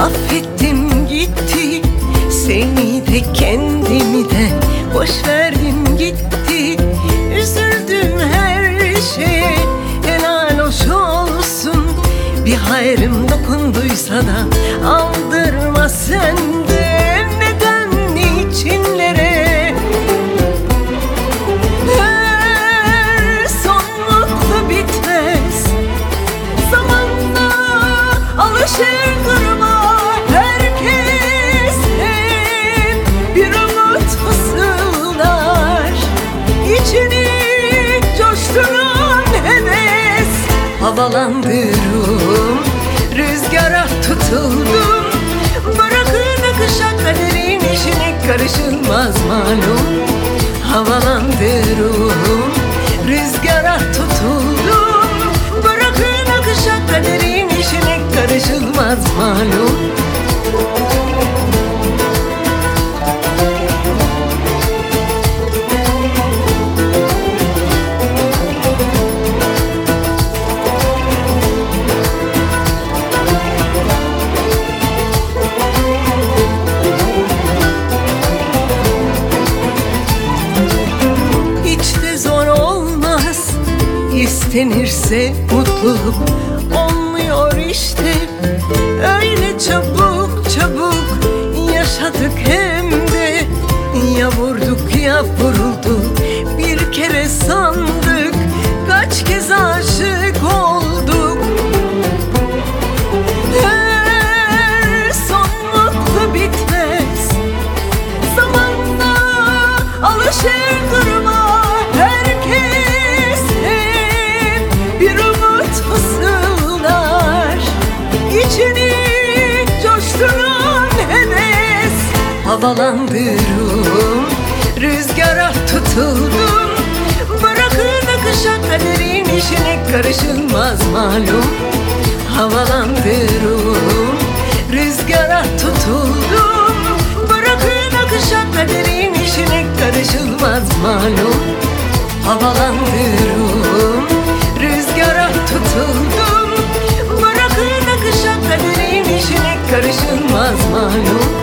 Affettim gitti Seni de kendimi de Boş verdim gitti. Üzüldüm her şeye Helal hoş olsun. Bir hayrım dokunduysa da Al Havalandırım Rüzgara tutuldum. Bırakın akışa kaderin işine karışılmaz malum. Havalandırım Rüzgara tutuldum. Bırakın akışa kaderin işine karışılmaz malum İstenirse mutluluk olmuyor işte. Öyle çabuk çabuk yaşadık hem de. Ya vurduk ya vurulduk bir umut fısıldar İçini coşturan heves. Havalandırım Rüzgara tutuldum. Bırakın akışa kaderin işine karışılmaz malum. Havalandırım Rüzgara tutuldum. Bırakın akışa kaderin işine karışılmaz malum. Havalandırım Rüzgara tutuldum. Bırakın akışa kaderin işine karışılmaz malum